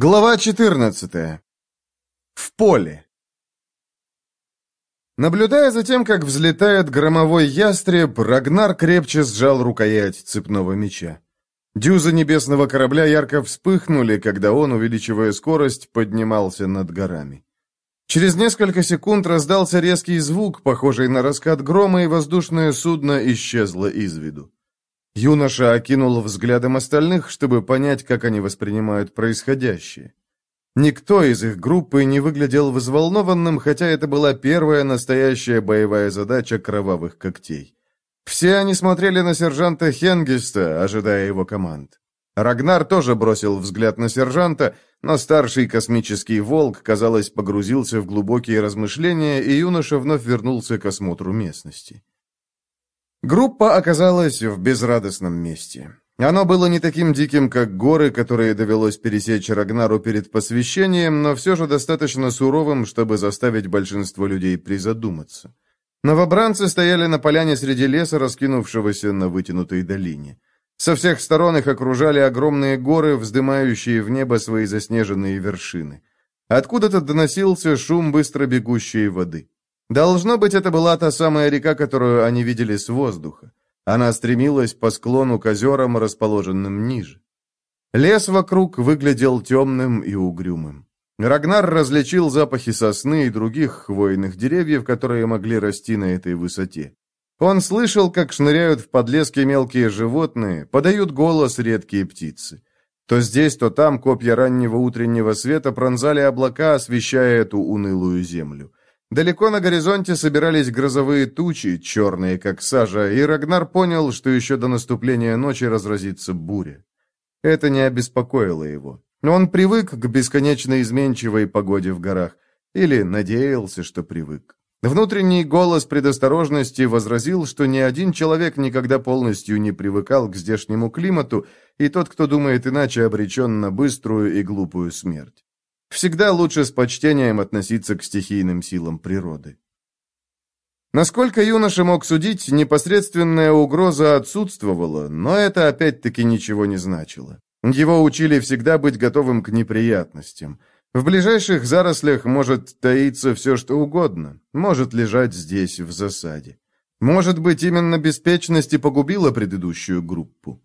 Глава 14. В поле. Наблюдая за тем, как взлетает громовой ястреб, Рагнар крепче сжал рукоять цепного меча. Дюзы небесного корабля ярко вспыхнули, когда он, увеличивая скорость, поднимался над горами. Через несколько секунд раздался резкий звук, похожий на раскат грома, и воздушное судно исчезло из виду. Юноша окинул взглядом остальных, чтобы понять, как они воспринимают происходящее. Никто из их группы не выглядел взволнованным, хотя это была первая настоящая боевая задача кровавых когтей. Все они смотрели на сержанта Хенгиста, ожидая его команд. Рагнар тоже бросил взгляд на сержанта, но старший космический волк, казалось, погрузился в глубокие размышления, и юноша вновь вернулся к осмотру местности. Группа оказалась в безрадостном месте. Оно было не таким диким, как горы, которые довелось пересечь Рагнару перед посвящением, но все же достаточно суровым, чтобы заставить большинство людей призадуматься. Новобранцы стояли на поляне среди леса, раскинувшегося на вытянутой долине. Со всех сторон их окружали огромные горы, вздымающие в небо свои заснеженные вершины. Откуда-то доносился шум быстро бегущей воды. Должно быть, это была та самая река, которую они видели с воздуха. Она стремилась по склону к озерам, расположенным ниже. Лес вокруг выглядел темным и угрюмым. Рагнар различил запахи сосны и других хвойных деревьев, которые могли расти на этой высоте. Он слышал, как шныряют в подлеске мелкие животные, подают голос редкие птицы. То здесь, то там копья раннего утреннего света пронзали облака, освещая эту унылую землю. Далеко на горизонте собирались грозовые тучи, черные как сажа, и Рагнар понял, что еще до наступления ночи разразится буря. Это не обеспокоило его. Он привык к бесконечно изменчивой погоде в горах. Или надеялся, что привык. Внутренний голос предосторожности возразил, что ни один человек никогда полностью не привыкал к здешнему климату, и тот, кто думает иначе, обречен на быструю и глупую смерть. Всегда лучше с почтением относиться к стихийным силам природы. Насколько юноша мог судить, непосредственная угроза отсутствовала, но это опять-таки ничего не значило. Его учили всегда быть готовым к неприятностям. В ближайших зарослях может таиться все, что угодно, может лежать здесь в засаде. Может быть, именно беспечность и погубила предыдущую группу.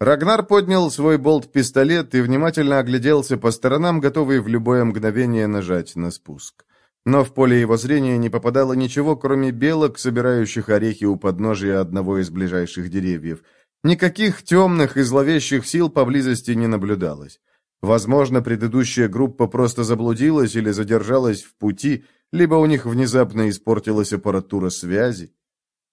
Рагнар поднял свой болт-пистолет и внимательно огляделся по сторонам, готовый в любое мгновение нажать на спуск. Но в поле его зрения не попадало ничего, кроме белок, собирающих орехи у подножия одного из ближайших деревьев. Никаких темных и зловещих сил поблизости не наблюдалось. Возможно, предыдущая группа просто заблудилась или задержалась в пути, либо у них внезапно испортилась аппаратура связи.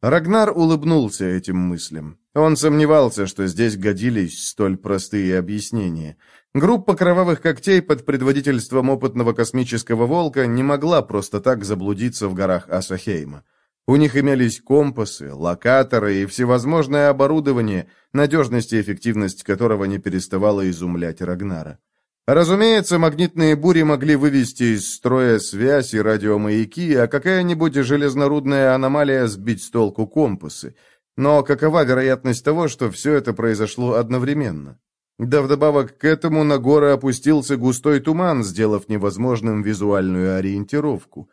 Рагнар улыбнулся этим мыслям. Он сомневался, что здесь годились столь простые объяснения. Группа кровавых когтей под предводительством опытного космического волка не могла просто так заблудиться в горах Асахейма. У них имелись компасы, локаторы и всевозможное оборудование, надежность и эффективность которого не переставала изумлять Рагнара. Разумеется, магнитные бури могли вывести из строя связь и радиомаяки, а какая-нибудь железнорудная аномалия сбить с толку компасы. Но какова вероятность того, что все это произошло одновременно? Да вдобавок к этому на горы опустился густой туман, сделав невозможным визуальную ориентировку.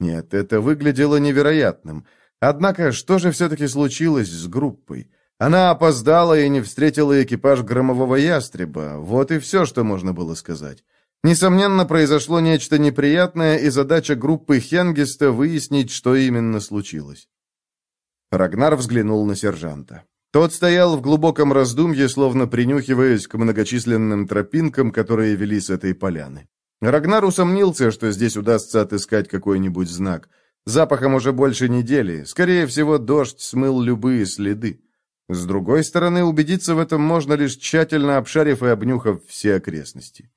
Нет, это выглядело невероятным. Однако, что же все-таки случилось с группой? Она опоздала и не встретила экипаж громового ястреба. Вот и все, что можно было сказать. Несомненно, произошло нечто неприятное, и задача группы Хенгиста выяснить, что именно случилось. Рагнар взглянул на сержанта. Тот стоял в глубоком раздумье, словно принюхиваясь к многочисленным тропинкам, которые вели с этой поляны. Рагнар усомнился, что здесь удастся отыскать какой-нибудь знак. Запахом уже больше недели. Скорее всего, дождь смыл любые следы. С другой стороны, убедиться в этом можно лишь тщательно обшарив и обнюхав все окрестности.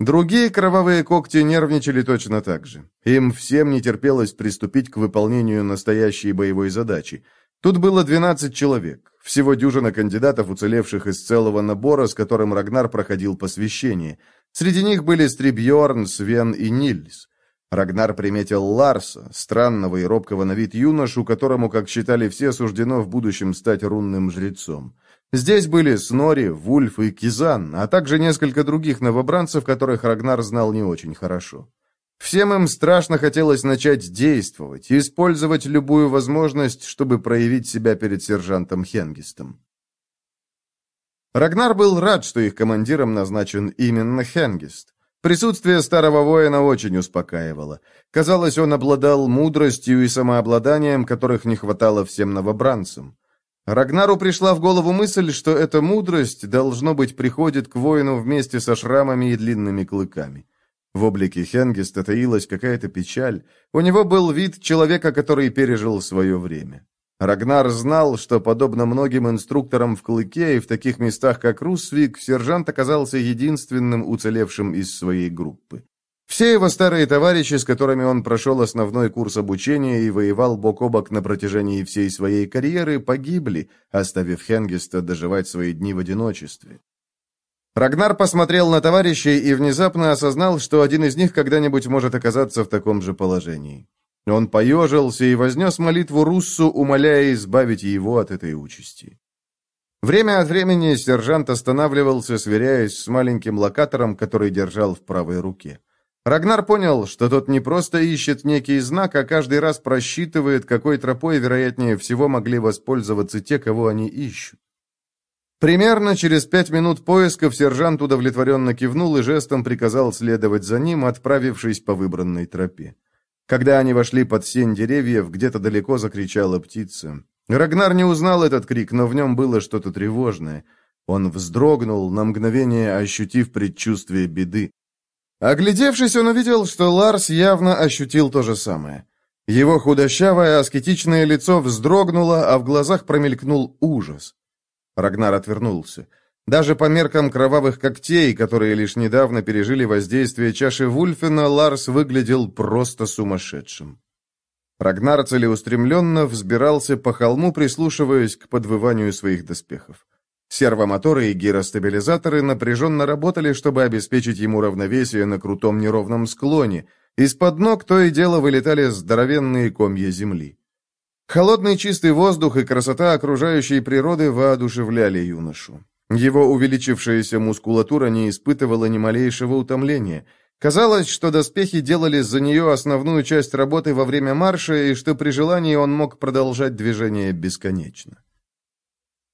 Другие кровавые когти нервничали точно так же. Им всем не терпелось приступить к выполнению настоящей боевой задачи. Тут было 12 человек, всего дюжина кандидатов, уцелевших из целого набора, с которым Рагнар проходил посвящение. Среди них были Стрибьорн, Свен и Нильс. Рагнар приметил Ларса, странного и робкого на вид юношу, которому, как считали все, суждено в будущем стать рунным жрецом. Здесь были Снори, Вульф и Кизан, а также несколько других новобранцев, которых Рагнар знал не очень хорошо. Всем им страшно хотелось начать действовать, использовать любую возможность, чтобы проявить себя перед сержантом Хенгистом. Рагнар был рад, что их командиром назначен именно Хенгист. Присутствие старого воина очень успокаивало. Казалось, он обладал мудростью и самообладанием, которых не хватало всем новобранцам. Рагнару пришла в голову мысль, что эта мудрость, должно быть, приходит к воину вместе со шрамами и длинными клыками. В облике Хенгиста таилась какая-то печаль. У него был вид человека, который пережил свое время. Рагнар знал, что, подобно многим инструкторам в Клыке и в таких местах, как Русвик, сержант оказался единственным уцелевшим из своей группы. Все его старые товарищи, с которыми он прошел основной курс обучения и воевал бок о бок на протяжении всей своей карьеры, погибли, оставив Хенгиста доживать свои дни в одиночестве. Рагнар посмотрел на товарищей и внезапно осознал, что один из них когда-нибудь может оказаться в таком же положении. Он поежился и вознес молитву Руссу, умоляя избавить его от этой участи. Время от времени сержант останавливался, сверяясь с маленьким локатором, который держал в правой руке. Рагнар понял, что тот не просто ищет некий знак, а каждый раз просчитывает, какой тропой, вероятнее всего, могли воспользоваться те, кого они ищут. Примерно через пять минут поисков сержант удовлетворенно кивнул и жестом приказал следовать за ним, отправившись по выбранной тропе. Когда они вошли под сень деревьев, где-то далеко закричала птица. Рагнар не узнал этот крик, но в нем было что-то тревожное. Он вздрогнул, на мгновение ощутив предчувствие беды. Оглядевшись, он увидел, что Ларс явно ощутил то же самое. Его худощавое, аскетичное лицо вздрогнуло, а в глазах промелькнул ужас. Рагнар отвернулся. Даже по меркам кровавых когтей, которые лишь недавно пережили воздействие чаши Вульфена, Ларс выглядел просто сумасшедшим. Рагнар целеустремленно взбирался по холму, прислушиваясь к подвыванию своих доспехов. Сервомоторы и гиростабилизаторы напряженно работали, чтобы обеспечить ему равновесие на крутом неровном склоне. Из-под ног то и дело вылетали здоровенные комья земли. Холодный чистый воздух и красота окружающей природы воодушевляли юношу. Его увеличившаяся мускулатура не испытывала ни малейшего утомления. Казалось, что доспехи делали за нее основную часть работы во время марша, и что при желании он мог продолжать движение бесконечно.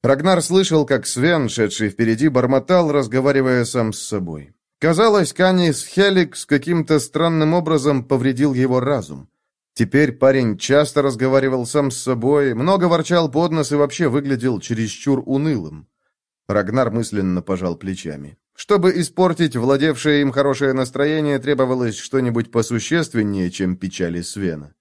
Рагнар слышал, как Свен, шедший впереди, бормотал, разговаривая сам с собой. Казалось, Канис Хеликс каким-то странным образом повредил его разум. Теперь парень часто разговаривал сам с собой, много ворчал под нос и вообще выглядел чересчур унылым. Рагнар мысленно пожал плечами. Чтобы испортить владевшее им хорошее настроение, требовалось что-нибудь посущественнее, чем печали Свена.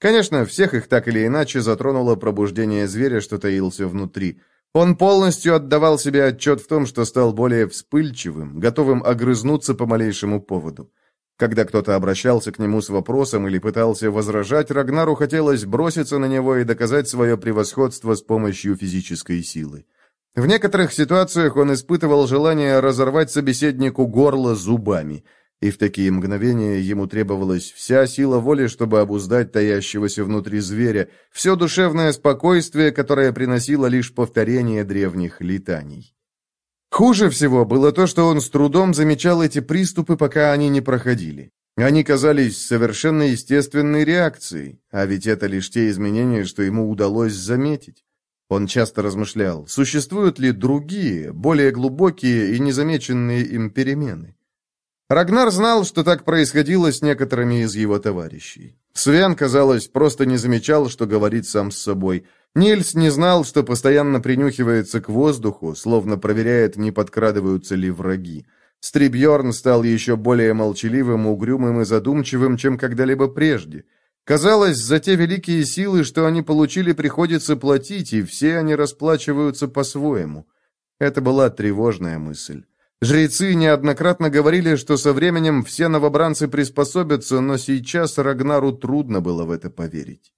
Конечно, всех их так или иначе затронуло пробуждение зверя, что таился внутри – он полностью отдавал себе отчет в том, что стал более вспыльчивым, готовым огрызнуться по малейшему поводу. Когда кто-то обращался к нему с вопросом или пытался возражать, Рагнару хотелось броситься на него и доказать свое превосходство с помощью физической силы. В некоторых ситуациях он испытывал желание разорвать собеседнику горло зубами – и в такие мгновения ему требовалась вся сила воли, чтобы обуздать таящегося внутри зверя, все душевное спокойствие, которое приносило лишь повторение древних летаний. Хуже всего было то, что он с трудом замечал эти приступы, пока они не проходили. Они казались совершенно естественной реакцией, а ведь это лишь те изменения, что ему удалось заметить. Он часто размышлял, существуют ли другие, более глубокие и незамеченные им перемены. Рагнар знал, что так происходило с некоторыми из его товарищей. Свен, казалось, просто не замечал, что говорит сам с собой. Нильс не знал, что постоянно принюхивается к воздуху, словно проверяет, не подкрадываются ли враги. Стрибьерн стал еще более молчаливым, угрюмым и задумчивым, чем когда-либо прежде. Казалось, за те великие силы, что они получили, приходится платить, и все они расплачиваются по-своему. Это была тревожная мысль. Жрецы неоднократно говорили, что со временем все новобранцы приспособятся, но сейчас Рагнару трудно было в это поверить.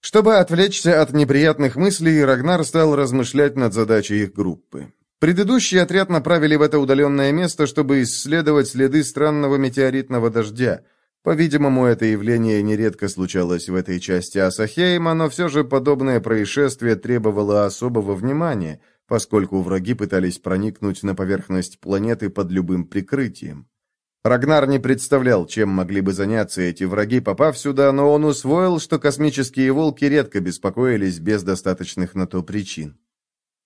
Чтобы отвлечься от неприятных мыслей, Рагнар стал размышлять над задачей их группы. Предыдущий отряд направили в это удаленное место, чтобы исследовать следы странного метеоритного дождя. По-видимому, это явление нередко случалось в этой части Асахейма, но все же подобное происшествие требовало особого внимания, поскольку враги пытались проникнуть на поверхность планеты под любым прикрытием. Рагнар не представлял, чем могли бы заняться эти враги, попав сюда, но он усвоил, что космические волки редко беспокоились без достаточных на то причин.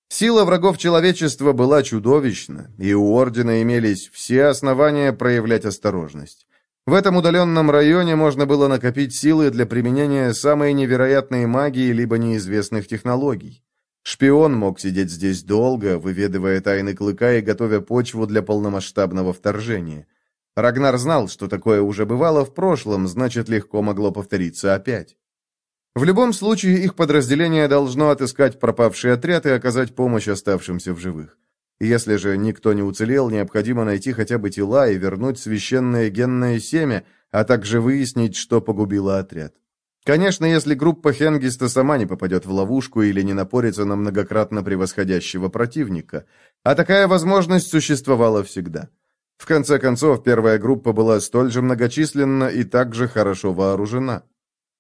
Сила врагов человечества была чудовищна, и у Ордена имелись все основания проявлять осторожность. В этом удаленном районе можно было накопить силы для применения самой невероятной магии либо неизвестных технологий. Шпион мог сидеть здесь долго, выведывая тайны клыка и готовя почву для полномасштабного вторжения. Рагнар знал, что такое уже бывало в прошлом, значит, легко могло повториться опять. В любом случае, их подразделение должно отыскать пропавший отряд и оказать помощь оставшимся в живых. Если же никто не уцелел, необходимо найти хотя бы тела и вернуть священное генное семя, а также выяснить, что погубило отряд. Конечно, если группа Хенгиста сама не попадет в ловушку или не напорится на многократно превосходящего противника. А такая возможность существовала всегда. В конце концов, первая группа была столь же многочисленна и также хорошо вооружена.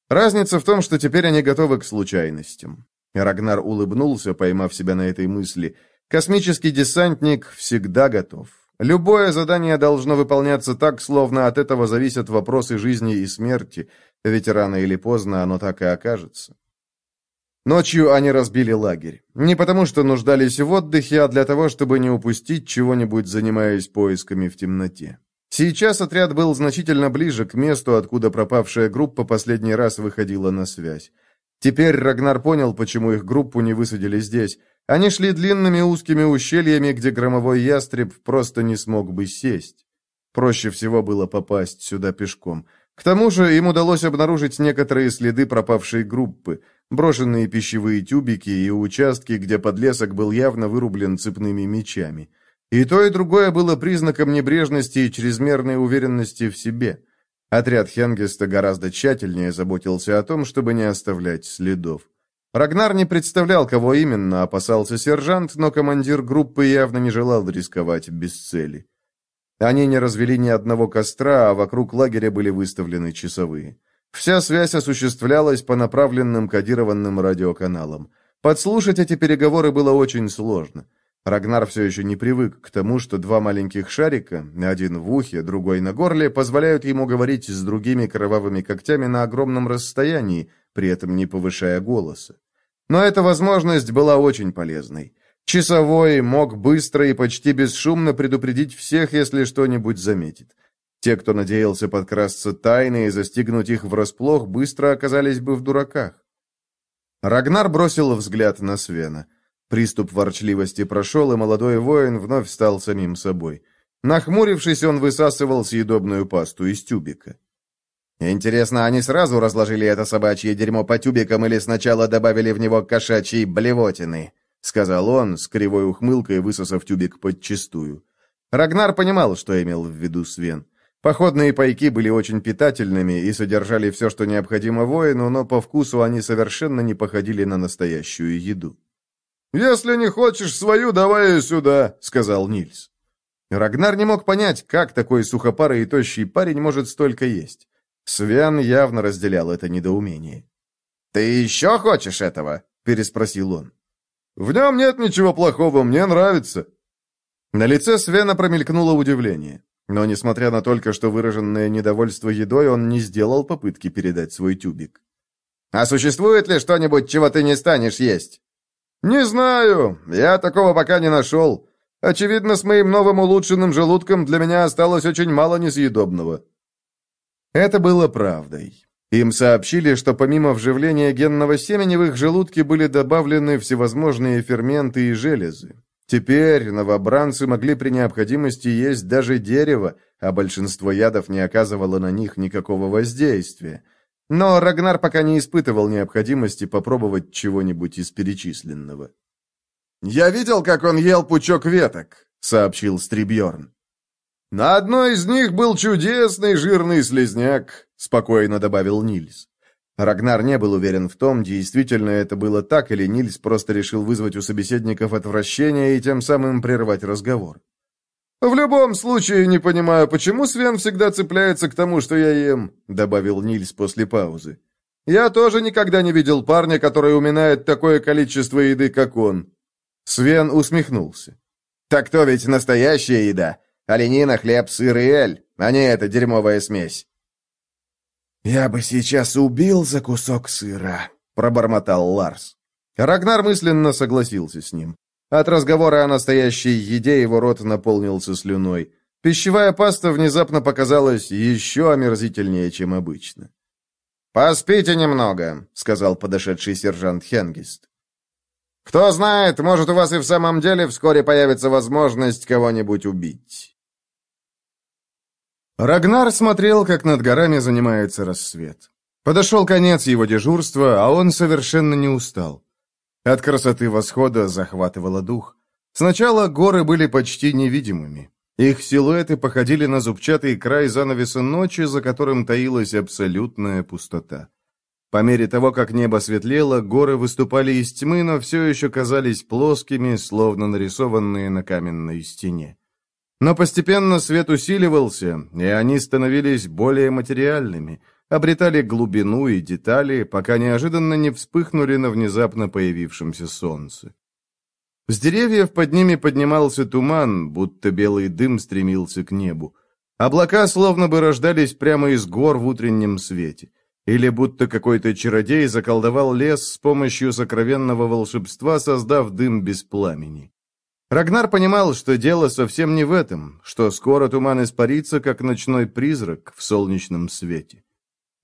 Разница в том, что теперь они готовы к случайностям. Рагнар улыбнулся, поймав себя на этой мысли – Космический десантник всегда готов. Любое задание должно выполняться так, словно от этого зависят вопросы жизни и смерти, ведь рано или поздно оно так и окажется. Ночью они разбили лагерь. Не потому, что нуждались в отдыхе, а для того, чтобы не упустить чего-нибудь, занимаясь поисками в темноте. Сейчас отряд был значительно ближе к месту, откуда пропавшая группа последний раз выходила на связь. Теперь Рагнар понял, почему их группу не высадили здесь. Они шли длинными узкими ущельями, где громовой ястреб просто не смог бы сесть. Проще всего было попасть сюда пешком. К тому же им удалось обнаружить некоторые следы пропавшей группы, брошенные пищевые тюбики и участки, где подлесок был явно вырублен цепными мечами. И то, и другое было признаком небрежности и чрезмерной уверенности в себе. Отряд Хенгеста гораздо тщательнее заботился о том, чтобы не оставлять следов. Рагнар не представлял, кого именно опасался сержант, но командир группы явно не желал рисковать без цели. Они не развели ни одного костра, а вокруг лагеря были выставлены часовые. Вся связь осуществлялась по направленным кодированным радиоканалам. Подслушать эти переговоры было очень сложно. Рагнар все еще не привык к тому, что два маленьких шарика, один в ухе, другой на горле, позволяют ему говорить с другими кровавыми когтями на огромном расстоянии, при этом не повышая голоса. Но эта возможность была очень полезной. Часовой мог быстро и почти бесшумно предупредить всех, если что-нибудь заметит. Те, кто надеялся подкрасться тайно и застигнуть их врасплох, быстро оказались бы в дураках. Рагнар бросил взгляд на Свена. Приступ ворчливости прошел, и молодой воин вновь стал самим собой. Нахмурившись, он высасывал съедобную пасту из тюбика. Интересно, они сразу разложили это собачье дерьмо по тюбикам или сначала добавили в него кошачьей блевотины?» — сказал он, с кривой ухмылкой высосав тюбик подчистую. Рагнар понимал, что имел в виду Свен. Походные пайки были очень питательными и содержали все, что необходимо воину, но по вкусу они совершенно не походили на настоящую еду. «Если не хочешь свою, давай ее сюда», — сказал Нильс. Рагнар не мог понять, как такой сухопарый и тощий парень может столько есть. Свен явно разделял это недоумение. «Ты еще хочешь этого?» — переспросил он. «В нем нет ничего плохого, мне нравится». На лице Свена промелькнуло удивление. Но, несмотря на только что выраженное недовольство едой, он не сделал попытки передать свой тюбик. «А существует ли что-нибудь, чего ты не станешь есть?» «Не знаю. Я такого пока не нашел. Очевидно, с моим новым улучшенным желудком для меня осталось очень мало несъедобного». Это было правдой. Им сообщили, что помимо вживления генного семени в их желудке были добавлены всевозможные ферменты и железы. Теперь новобранцы могли при необходимости есть даже дерево, а большинство ядов не оказывало на них никакого воздействия. Но Рагнар пока не испытывал необходимости попробовать чего-нибудь из перечисленного. «Я видел, как он ел пучок веток», — сообщил Стрибьерн. «На одной из них был чудесный жирный слезняк», — спокойно добавил Нильс. Рагнар не был уверен в том, действительно это было так, или Нильс просто решил вызвать у собеседников отвращение и тем самым прервать разговор. «В любом случае, не понимаю, почему Свен всегда цепляется к тому, что я ем», — добавил Нильс после паузы. «Я тоже никогда не видел парня, который уминает такое количество еды, как он». Свен усмехнулся. «Так то ведь настоящая еда. Оленина, хлеб, сыр и эль, а не эта дерьмовая смесь». «Я бы сейчас убил за кусок сыра», — пробормотал Ларс. Рагнар мысленно согласился с ним. От разговора о настоящей еде его рот наполнился слюной. Пищевая паста внезапно показалась еще омерзительнее, чем обычно. «Поспите немного», — сказал подошедший сержант Хенгист. «Кто знает, может, у вас и в самом деле вскоре появится возможность кого-нибудь убить». Рагнар смотрел, как над горами занимается рассвет. Подошел конец его дежурства, а он совершенно не устал. От красоты восхода захватывало дух. Сначала горы были почти невидимыми. Их силуэты походили на зубчатый край занавеса ночи, за которым таилась абсолютная пустота. По мере того, как небо светлело, горы выступали из тьмы, но все еще казались плоскими, словно нарисованные на каменной стене. Но постепенно свет усиливался, и они становились более материальными – обретали глубину и детали, пока неожиданно не вспыхнули на внезапно появившемся солнце. С деревьев под ними поднимался туман, будто белый дым стремился к небу. Облака словно бы рождались прямо из гор в утреннем свете. Или будто какой-то чародей заколдовал лес с помощью сокровенного волшебства, создав дым без пламени. Рагнар понимал, что дело совсем не в этом, что скоро туман испарится, как ночной призрак в солнечном свете.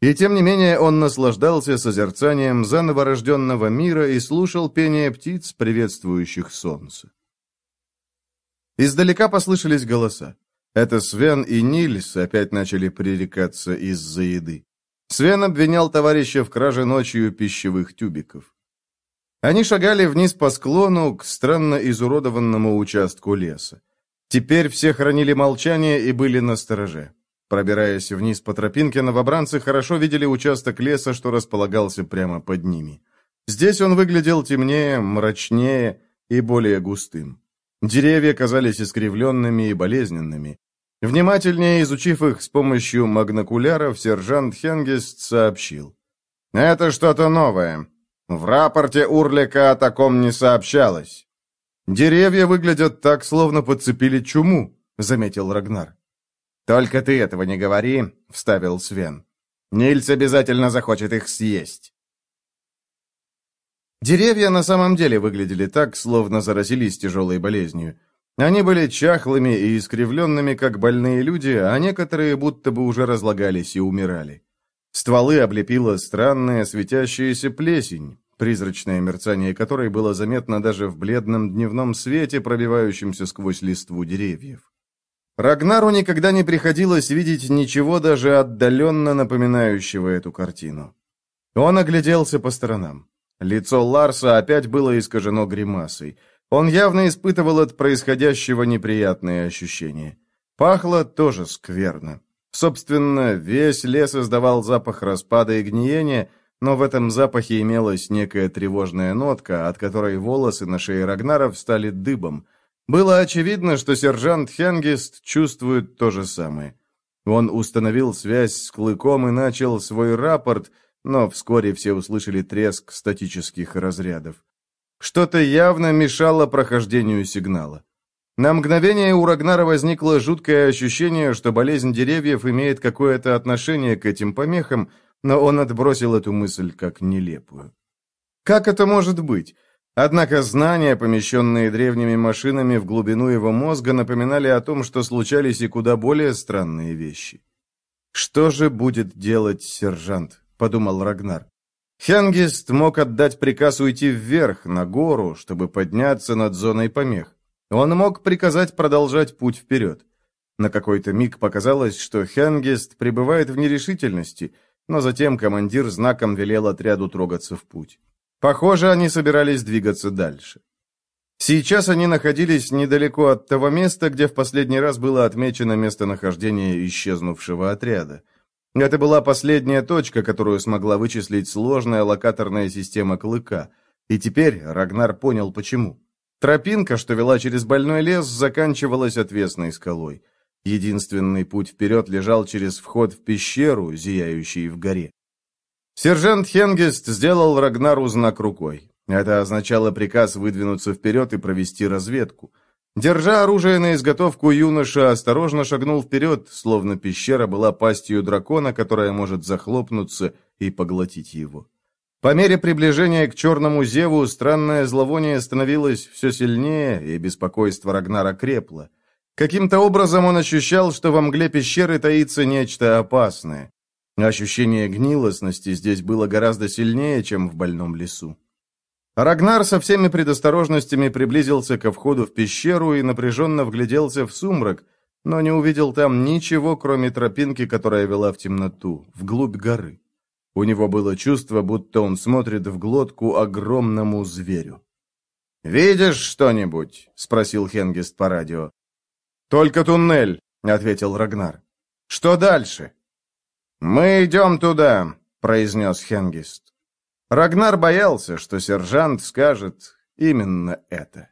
И тем не менее он наслаждался созерцанием заново рожденного мира и слушал пение птиц, приветствующих солнце. Издалека послышались голоса. Это Свен и Нильс опять начали пререкаться из-за еды. Свен обвинял товарища в краже ночью пищевых тюбиков. Они шагали вниз по склону к странно изуродованному участку леса. Теперь все хранили молчание и были на стороже. Пробираясь вниз по тропинке, новобранцы хорошо видели участок леса, что располагался прямо под ними. Здесь он выглядел темнее, мрачнее и более густым. Деревья казались искривленными и болезненными. Внимательнее изучив их с помощью магнокуляров, сержант Хенгест сообщил. «Это что-то новое. В рапорте Урлика о таком не сообщалось». «Деревья выглядят так, словно подцепили чуму», — заметил Рагнар. «Только ты этого не говори», — вставил Свен. «Нильс обязательно захочет их съесть». Деревья на самом деле выглядели так, словно заразились тяжелой болезнью. Они были чахлыми и искривленными, как больные люди, а некоторые будто бы уже разлагались и умирали. Стволы облепила странная светящаяся плесень, призрачное мерцание которой было заметно даже в бледном дневном свете, пробивающемся сквозь листву деревьев. Рагнару никогда не приходилось видеть ничего даже отдаленно напоминающего эту картину. Он огляделся по сторонам. Лицо Ларса опять было искажено гримасой. Он явно испытывал от происходящего неприятные ощущения. Пахло тоже скверно. Собственно, весь лес издавал запах распада и гниения, но в этом запахе имелась некая тревожная нотка, от которой волосы на шее Рагнаров стали дыбом – было очевидно, что сержант Хенгист чувствует то же самое. Он установил связь с Клыком и начал свой рапорт, но вскоре все услышали треск статических разрядов. Что-то явно мешало прохождению сигнала. На мгновение у Рагнара возникло жуткое ощущение, что болезнь деревьев имеет какое-то отношение к этим помехам, но он отбросил эту мысль как нелепую. Как это может быть? Однако знания, помещенные древними машинами в глубину его мозга, напоминали о том, что случались и куда более странные вещи. «Что же будет делать сержант?» — подумал Рагнар. Хенгист мог отдать приказ уйти вверх, на гору, чтобы подняться над зоной помех. Он мог приказать продолжать путь вперед. На какой-то миг показалось, что Хенгист пребывает в нерешительности, но затем командир знаком велел отряду трогаться в путь. Похоже, они собирались двигаться дальше. Сейчас они находились недалеко от того места, где в последний раз было отмечено местонахождение исчезнувшего отряда. Это была последняя точка, которую смогла вычислить сложная локаторная система Клыка. И теперь Рагнар понял, почему. Тропинка, что вела через больной лес, заканчивалась отвесной скалой. Единственный путь вперед лежал через вход в пещеру, зияющий в горе. Сержант Хенгест сделал Рагнару знак рукой. Это означало приказ выдвинуться вперед и провести разведку. Держа оружие на изготовку, юноша осторожно шагнул вперед, словно пещера была пастью дракона, которая может захлопнуться и поглотить его. По мере приближения к черному зеву странное зловоние становилось все сильнее, и беспокойство Рагнара крепло. Каким-то образом он ощущал, что во мгле пещеры таится нечто опасное. Ощущение гнилостности здесь было гораздо сильнее, чем в больном лесу. Рагнар со всеми предосторожностями приблизился ко входу в пещеру и напряженно вгляделся в сумрак, но не увидел там ничего, кроме тропинки, которая вела в темноту, вглубь горы. У него было чувство, будто он смотрит в глотку огромному зверю. «Видишь что-нибудь?» — спросил Хенгист по радио. «Только туннель», — ответил Рагнар. «Что дальше?» «Мы идем туда», — произнес Хенгист. Рагнар боялся, что сержант скажет именно это.